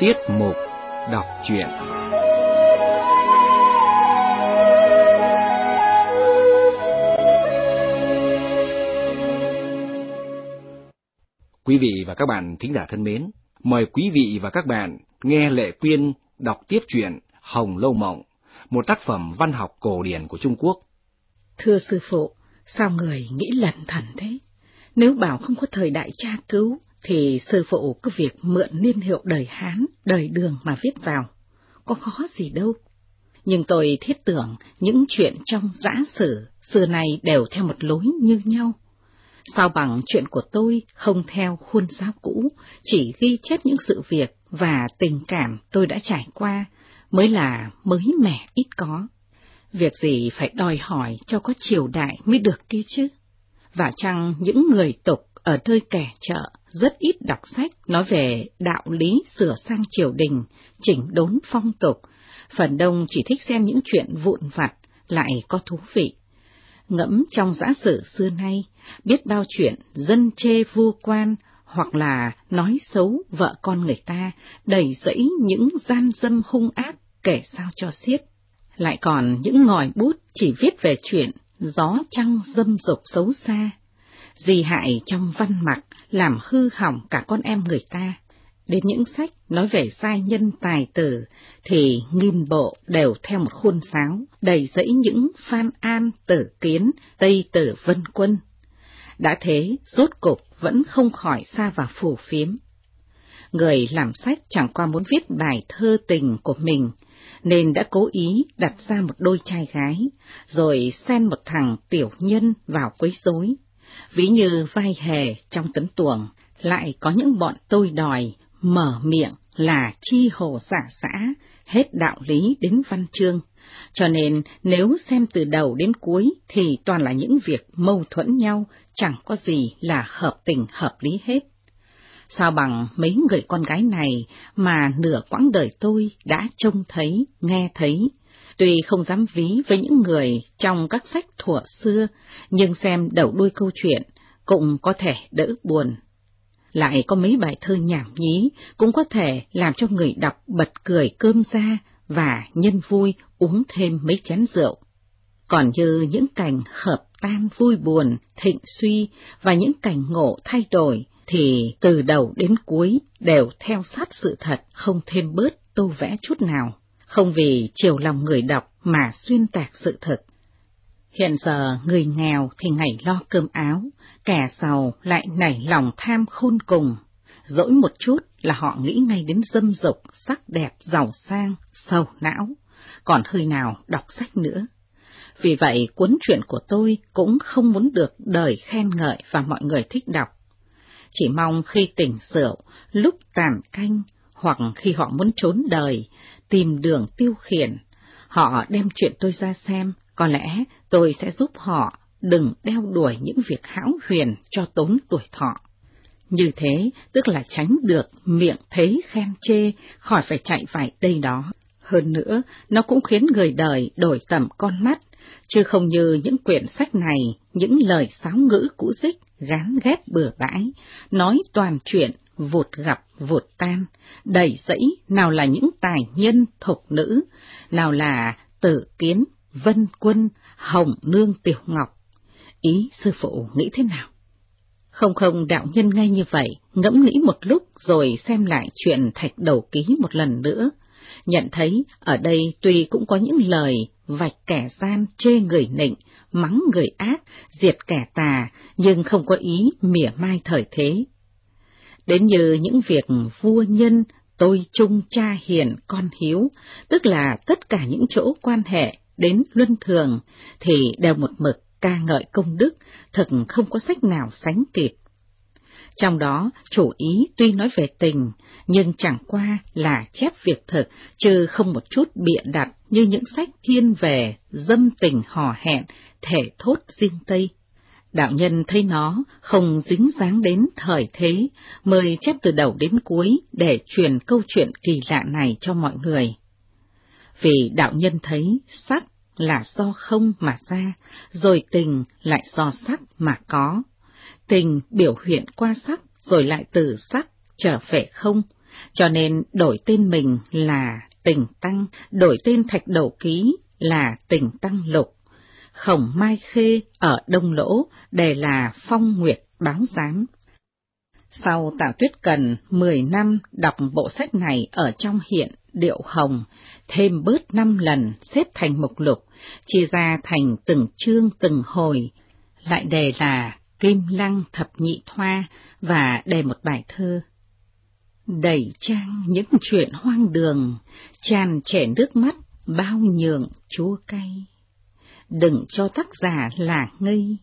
Tiết mục đọc truyện Quý vị và các bạn thính giả thân mến, mời quý vị và các bạn nghe Lệ Quyên đọc tiếp truyện Hồng Lâu Mộng, một tác phẩm văn học cổ điển của Trung Quốc. Thưa sư phụ, sao người nghĩ lẩn thẩn thế? Nếu bảo không có thời đại tra cứu, thì sư phụ cứ việc mượn niên hiệu đời Hán, đời Đường mà viết vào. Có khó gì đâu. Nhưng tôi thiết tưởng những chuyện trong giã sử xưa nay đều theo một lối như nhau. Sao bằng chuyện của tôi không theo khuôn giáo cũ, chỉ ghi chép những sự việc và tình cảm tôi đã trải qua, mới là mới mẻ ít có. Việc gì phải đòi hỏi cho có triều đại mới được kia chứ? Và chăng những người tục ở nơi kẻ chợ rất ít đọc sách nói về đạo lý sửa sang triều đình, chỉnh đốn phong tục, phần đông chỉ thích xem những chuyện vụn vặt, lại có thú vị. Ngẫm trong giã sử xưa nay, biết bao chuyện dân chê vua quan, hoặc là nói xấu vợ con người ta, đầy dẫy những gian dâm hung ác, kể sao cho xiết. Lại còn những ngòi bút chỉ viết về chuyện gió trăng dâm dục xấu xa, di hại trong văn mặc làm hư hỏng cả con em người ta. Đến những sách nói về sai nhân tài tử thì nghìn bộ đều theo một khuôn sáo, đầy dẫy những phan an, tử kiến, tây tử vân quân. Đã thế, rốt cục vẫn không khỏi xa vào phù phiếm. Người làm sách chẳng qua muốn viết bài thơ tình của mình, nên đã cố ý đặt ra một đôi trai gái, rồi xen một thằng tiểu nhân vào quấy rối. Ví như vai hề trong tấn tuồng, lại có những bọn tôi đòi, mở miệng là chi hồ giả xã, hết đạo lý đến văn chương. Cho nên nếu xem từ đầu đến cuối thì toàn là những việc mâu thuẫn nhau, chẳng có gì là hợp tình hợp lý hết. Sao bằng mấy người con gái này mà nửa quãng đời tôi đã trông thấy, nghe thấy, Tuy không dám ví với những người trong các sách thuở xưa, nhưng xem đầu đuôi câu chuyện cũng có thể đỡ buồn. Lại có mấy bài thơ nhảm nhí cũng có thể làm cho người đọc bật cười cơm ra và nhân vui uống thêm mấy chén rượu. Còn như những cảnh hợp tan vui buồn, thịnh suy và những cảnh ngộ thay đổi thì từ đầu đến cuối đều theo sát sự thật không thêm bớt tô vẽ chút nào không vì chiều lòng người đọc mà xuyên tạc sự thật. Hiện giờ người nghèo thì ngày lo cơm áo, kẻ giàu lại nảy lòng tham khôn cùng. Dỗi một chút là họ nghĩ ngay đến dâm dục, sắc đẹp, giàu sang, sầu não, còn hơi nào đọc sách nữa. Vì vậy cuốn truyện của tôi cũng không muốn được đời khen ngợi và mọi người thích đọc. Chỉ mong khi tỉnh rượu, lúc tàn canh, hoặc khi họ muốn trốn đời, tìm đường tiêu khiển, họ đem chuyện tôi ra xem, có lẽ tôi sẽ giúp họ đừng đeo đuổi những việc hão huyền cho tốn tuổi thọ. Như thế, tức là tránh được miệng thấy khen chê, khỏi phải chạy vải đây đó. Hơn nữa, nó cũng khiến người đời đổi tầm con mắt, chứ không như những quyển sách này, những lời sáo ngữ cũ dích, gán ghép bừa bãi, nói toàn chuyện vụt gặp vụt tan, đầy dẫy nào là những tài nhân thục nữ, nào là tử kiến, vân quân, hồng nương tiểu ngọc. Ý sư phụ nghĩ thế nào? Không không đạo nhân ngay như vậy, ngẫm nghĩ một lúc rồi xem lại chuyện thạch đầu ký một lần nữa. Nhận thấy ở đây tuy cũng có những lời vạch kẻ gian chê người nịnh, mắng người ác, diệt kẻ tà, nhưng không có ý mỉa mai thời thế. Đến như những việc vua nhân, tôi chung cha hiền con hiếu, tức là tất cả những chỗ quan hệ đến luân thường, thì đều một mực ca ngợi công đức, thật không có sách nào sánh kịp. Trong đó, chủ ý tuy nói về tình, nhưng chẳng qua là chép việc thực, chứ không một chút bịa đặt như những sách thiên về dâm tình hò hẹn, thể thốt riêng Tây. Đạo nhân thấy nó không dính dáng đến thời thế, mời chép từ đầu đến cuối để truyền câu chuyện kỳ lạ này cho mọi người. Vì đạo nhân thấy sắc là do không mà ra, rồi tình lại do sắc mà có. Tình biểu hiện qua sắc, rồi lại từ sắc trở về không, cho nên đổi tên mình là Tình Tăng, đổi tên Thạch Đầu Ký là Tình Tăng Lục. Khổng Mai Khê ở Đông Lỗ đề là Phong Nguyệt Báo Giám. Sau Tào Tuyết Cần 10 năm đọc bộ sách này ở trong hiện Điệu Hồng, thêm bớt 5 lần xếp thành mục lục, chia ra thành từng chương từng hồi, lại đề là Kim Lăng Thập Nhị Thoa và đề một bài thơ. Đầy trang những chuyện hoang đường, tràn trẻ nước mắt, bao nhường chua cay. Đừng cho tác giả là ngây,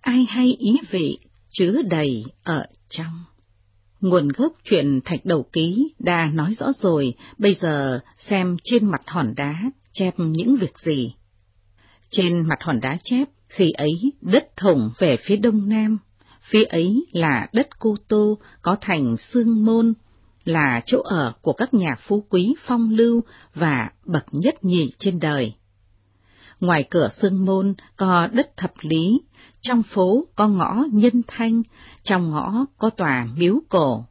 ai hay ý vị chứa đầy ở trong. Nguồn gốc chuyện thạch đầu ký đã nói rõ rồi, bây giờ xem trên mặt hòn đá chép những việc gì. Trên mặt hòn đá chép, khi ấy đất thủng về phía đông nam, phía ấy là đất Cô Tô có thành Sương Môn, là chỗ ở của các nhà phú quý phong lưu và bậc nhất nhì trên đời. Ngoài cửa Sương Môn có đất thập lý, trong phố có ngõ nhân thanh, trong ngõ có tòa miếu cổ.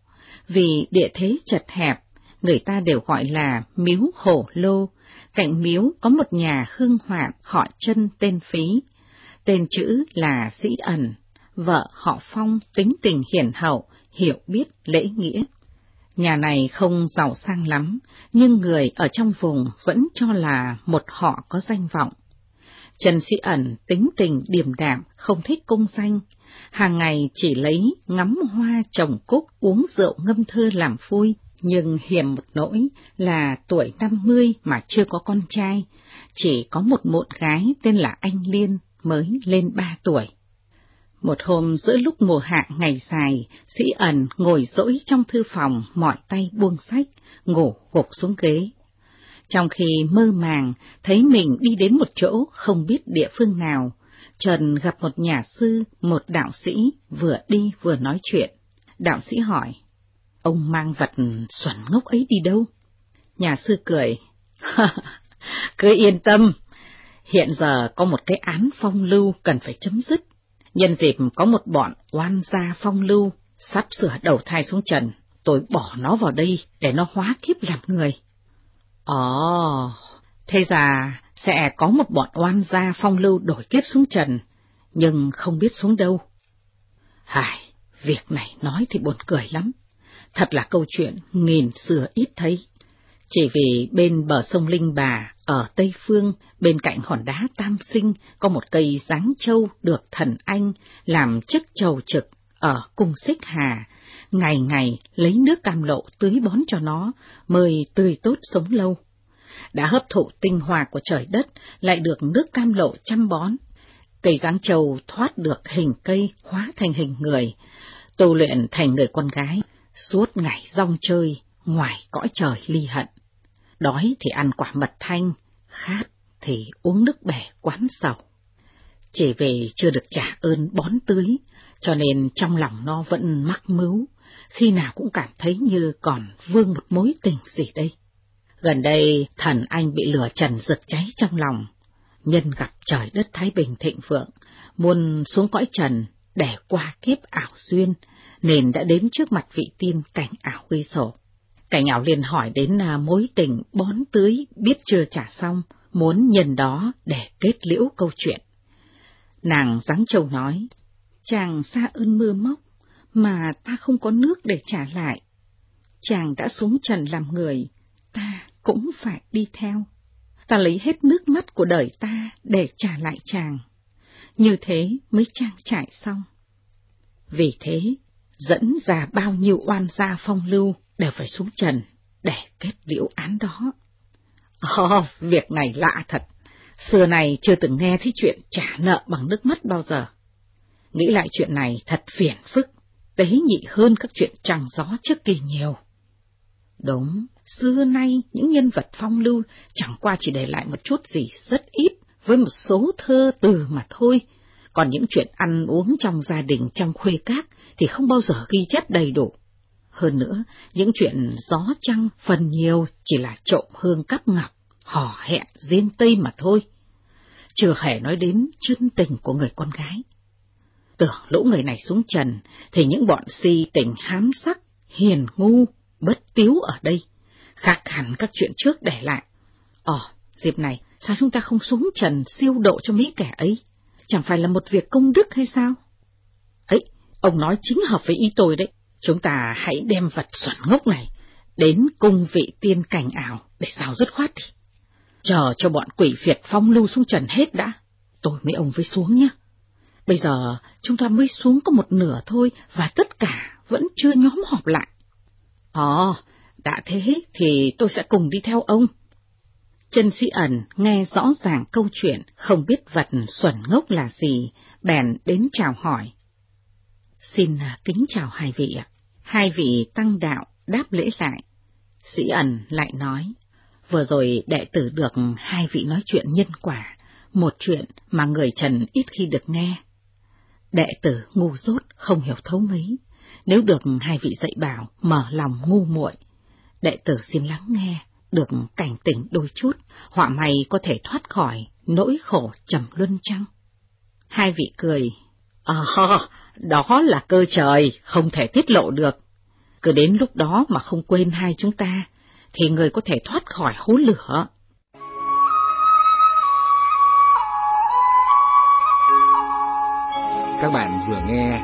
Vì địa thế chật hẹp, người ta đều gọi là miếu hổ lô. Cạnh miếu có một nhà hương hoạn họ chân tên phí. Tên chữ là Sĩ Ẩn, vợ họ Phong tính tình hiền hậu, hiểu biết lễ nghĩa. Nhà này không giàu sang lắm, nhưng người ở trong vùng vẫn cho là một họ có danh vọng. Trần Sĩ Ẩn tính tình điềm đạm, không thích công danh, hàng ngày chỉ lấy ngắm hoa trồng cúc uống rượu ngâm thơ làm vui, nhưng hiểm một nỗi là tuổi năm mươi mà chưa có con trai, chỉ có một muộn gái tên là Anh Liên mới lên ba tuổi. Một hôm giữa lúc mùa hạ ngày dài, sĩ ẩn ngồi dỗi trong thư phòng, mỏi tay buông sách, ngủ gục xuống ghế. Trong khi mơ màng, thấy mình đi đến một chỗ không biết địa phương nào, Trần gặp một nhà sư, một đạo sĩ, vừa đi vừa nói chuyện. Đạo sĩ hỏi, ông mang vật xuẩn ngốc ấy đi đâu? Nhà sư cười, cứ yên tâm, hiện giờ có một cái án phong lưu cần phải chấm dứt. Nhân dịp có một bọn oan gia phong lưu, sắp sửa đầu thai xuống trần, tôi bỏ nó vào đây để nó hóa kiếp làm người. Ồ, thế ra sẽ có một bọn oan gia phong lưu đổi kiếp xuống trần, nhưng không biết xuống đâu. Hài, việc này nói thì buồn cười lắm. Thật là câu chuyện nghìn xưa ít thấy. Chỉ vì bên bờ sông Linh Bà, ở Tây Phương, bên cạnh hòn đá Tam Sinh, có một cây giáng châu được thần anh làm chức trầu trực ở cung xích hà, ngày ngày lấy nước cam lộ tưới bón cho nó, mời tươi tốt sống lâu. Đã hấp thụ tinh hoa của trời đất, lại được nước cam lộ chăm bón. Cây giáng trầu thoát được hình cây hóa thành hình người, tu luyện thành người con gái, suốt ngày rong chơi, ngoài cõi trời ly hận. Đói thì ăn quả mật thanh, khát thì uống nước bẻ quán sầu. Chỉ vì chưa được trả ơn bón tưới, cho nên trong lòng nó vẫn mắc mưu. khi nào cũng cảm thấy như còn vương một mối tình gì đây. Gần đây, thần anh bị lửa trần rực cháy trong lòng, nhân gặp trời đất Thái Bình thịnh vượng, muốn xuống cõi trần để qua kiếp ảo duyên, nên đã đến trước mặt vị tiên cảnh ảo ghi sổ. Cảnh ảo liền hỏi đến là mối tình bón tưới biết chưa trả xong, muốn nhân đó để kết liễu câu chuyện. Nàng Giáng Châu nói, chàng xa ơn mưa móc, mà ta không có nước để trả lại. Chàng đã xuống trần làm người, ta cũng phải đi theo. Ta lấy hết nước mắt của đời ta để trả lại chàng. Như thế mới trang trải xong. Vì thế, dẫn ra bao nhiêu oan gia phong lưu đều phải xuống trần để kết liễu án đó. Ồ, việc này lạ thật. Xưa này chưa từng nghe thấy chuyện trả nợ bằng nước mắt bao giờ. Nghĩ lại chuyện này thật phiền phức, tế nhị hơn các chuyện trăng gió trước kỳ nhiều. Đúng, xưa nay những nhân vật phong lưu chẳng qua chỉ để lại một chút gì rất ít với một số thơ từ mà thôi. Còn những chuyện ăn uống trong gia đình trong khuê các thì không bao giờ ghi chép đầy đủ. Hơn nữa, những chuyện gió trăng phần nhiều chỉ là trộm hương cắp ngọc, hò hẹn riêng tây mà thôi. Chưa hề nói đến chân tình của người con gái. Tưởng lũ người này xuống trần, thì những bọn si tình hám sắc, hiền ngu, bất tiếu ở đây, khác hẳn các chuyện trước để lại. Ồ, dịp này, sao chúng ta không xuống trần siêu độ cho mấy kẻ ấy? Chẳng phải là một việc công đức hay sao? Ấy, ông nói chính hợp với ý tôi đấy. Chúng ta hãy đem vật xuẩn ngốc này đến cung vị tiên cảnh ảo để sao dứt khoát đi. Chờ cho bọn quỷ phiệt phong lưu xuống trần hết đã, tôi mới ông với xuống nhé. Bây giờ chúng ta mới xuống có một nửa thôi và tất cả vẫn chưa nhóm họp lại. Ồ, đã thế thì tôi sẽ cùng đi theo ông. Trần sĩ ẩn nghe rõ ràng câu chuyện, không biết vật xuẩn ngốc là gì, bèn đến chào hỏi. Xin à, kính chào hai vị ạ. Hai vị tăng đạo đáp lễ lại. Sĩ ẩn lại nói, vừa rồi đệ tử được hai vị nói chuyện nhân quả, một chuyện mà người trần ít khi được nghe. Đệ tử ngu dốt không hiểu thấu mấy, nếu được hai vị dạy bảo mở lòng ngu muội, đệ tử xin lắng nghe, được cảnh tỉnh đôi chút, họa mày có thể thoát khỏi nỗi khổ trầm luân chăng? Hai vị cười, Ờ, đó là cơ trời, không thể tiết lộ được. Cứ đến lúc đó mà không quên hai chúng ta, thì người có thể thoát khỏi hố lửa. Các bạn vừa nghe